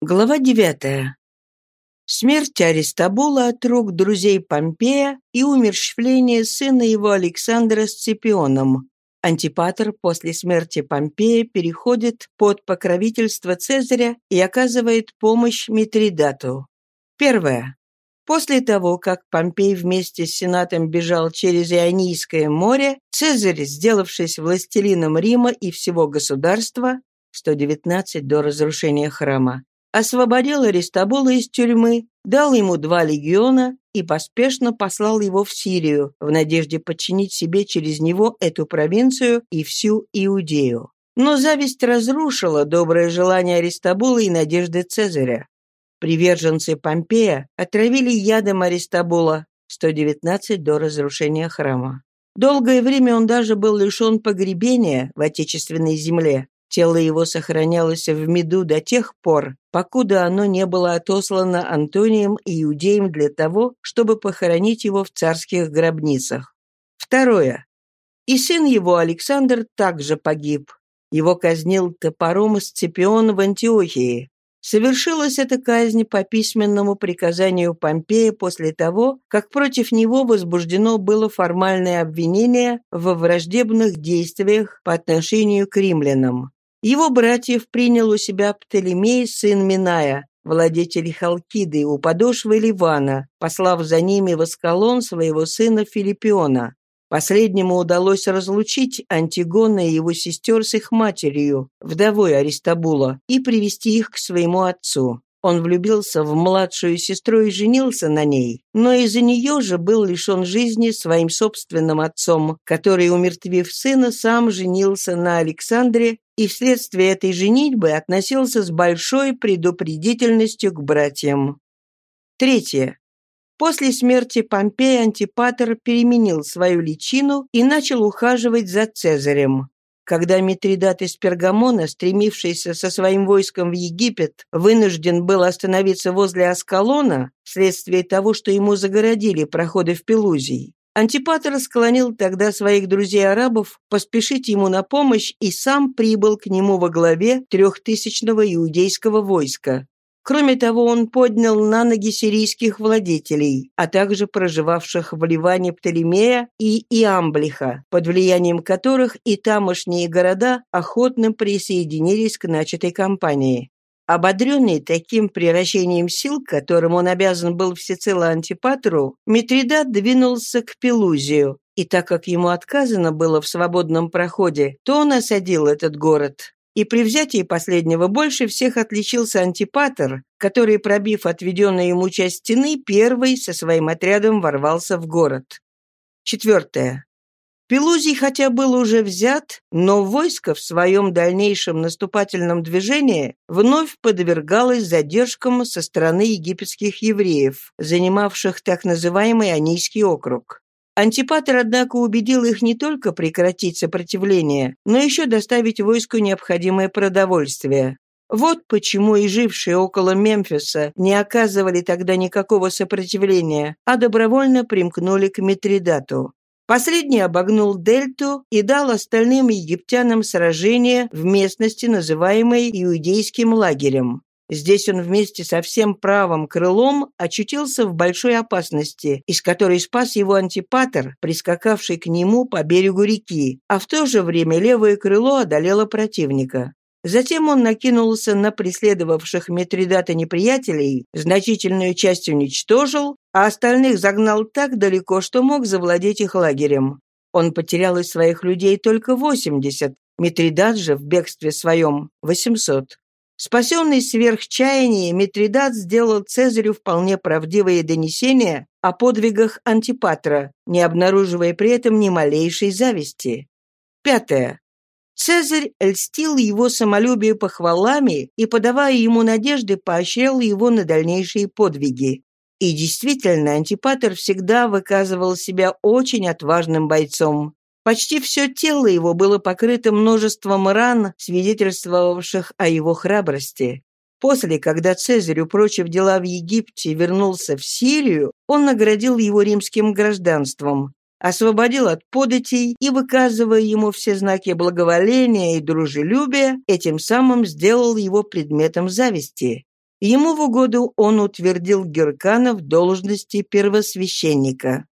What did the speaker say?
Глава девятая. Смерть Аристабула от рук друзей Помпея и умерщвление сына его Александра Сципионом. Антипатр после смерти Помпея переходит под покровительство Цезаря и оказывает помощь Митридату. Первое. После того, как Помпей вместе с Сенатом бежал через Ионийское море, Цезарь, сделавшись властелином Рима и всего государства, 119 до разрушения храма, освободил Аристобула из тюрьмы, дал ему два легиона и поспешно послал его в Сирию в надежде подчинить себе через него эту провинцию и всю Иудею. Но зависть разрушила доброе желание Аристобула и надежды Цезаря. Приверженцы Помпея отравили ядом Аристобула 119 до разрушения храма. Долгое время он даже был лишен погребения в отечественной земле, Тело его сохранялось в меду до тех пор, покуда оно не было отослано Антонием и Иудеем для того, чтобы похоронить его в царских гробницах. Второе. И сын его Александр также погиб. Его казнил топором Сципион в Антиохии. Совершилась эта казнь по письменному приказанию Помпея после того, как против него возбуждено было формальное обвинение во враждебных действиях по отношению к римлянам. Его братьев принял у себя Птолемей, сын Миная, владетель Халкиды, у подошвы Ливана, послав за ними в Аскалон своего сына Филиппиона. Последнему удалось разлучить Антигона и его сестер с их матерью, вдовой Аристабула, и привести их к своему отцу. Он влюбился в младшую сестру и женился на ней, но из-за нее же был лишен жизни своим собственным отцом, который, умертвив сына, сам женился на Александре и вследствие этой женитьбы относился с большой предупредительностью к братьям. Третье. После смерти Помпея Антипатр переменил свою личину и начал ухаживать за Цезарем. Когда Митридат из Пергамона, стремившийся со своим войском в Египет, вынужден был остановиться возле Аскалона вследствие того, что ему загородили проходы в Пелузий, Антипатр склонил тогда своих друзей-арабов поспешить ему на помощь и сам прибыл к нему во главе трехтысячного иудейского войска. Кроме того, он поднял на ноги сирийских владетелей, а также проживавших в Ливане Птолемея и Иамблиха, под влиянием которых и тамошние города охотно присоединились к начатой кампании. Ободренный таким превращением сил, которым он обязан был всецело Антипатру, Митридат двинулся к Пелузию, и так как ему отказано было в свободном проходе, то он осадил этот город и при взятии последнего больше всех отличился антипатер, который, пробив отведенную ему часть стены, первый со своим отрядом ворвался в город. Четвертое. Пелузий хотя был уже взят, но войско в своем дальнейшем наступательном движении вновь подвергалось задержкам со стороны египетских евреев, занимавших так называемый Анийский округ. Антипатр, однако, убедил их не только прекратить сопротивление, но еще доставить войску необходимое продовольствие. Вот почему и жившие около Мемфиса не оказывали тогда никакого сопротивления, а добровольно примкнули к Митридату. Последний обогнул дельту и дал остальным египтянам сражение в местности, называемой Иудейским лагерем. Здесь он вместе со всем правым крылом очутился в большой опасности, из которой спас его антипатер, прискакавший к нему по берегу реки, а в то же время левое крыло одолело противника. Затем он накинулся на преследовавших Митридата неприятелей, значительную часть уничтожил, а остальных загнал так далеко, что мог завладеть их лагерем. Он потерял из своих людей только 80, Митридат же в бегстве своем – 800. Спасенный сверх чаяния, Митридат сделал Цезарю вполне правдивые донесения о подвигах Антипатра, не обнаруживая при этом ни малейшей зависти. Пятое. Цезарь льстил его самолюбию похвалами и, подавая ему надежды, поощрял его на дальнейшие подвиги. И действительно, Антипатр всегда выказывал себя очень отважным бойцом. Почти все тело его было покрыто множеством ран, свидетельствовавших о его храбрости. После, когда Цезарь, упрочив дела в Египте, вернулся в Сирию, он наградил его римским гражданством, освободил от податей и, выказывая ему все знаки благоволения и дружелюбия, этим самым сделал его предметом зависти. Ему в угоду он утвердил Геркана в должности первосвященника.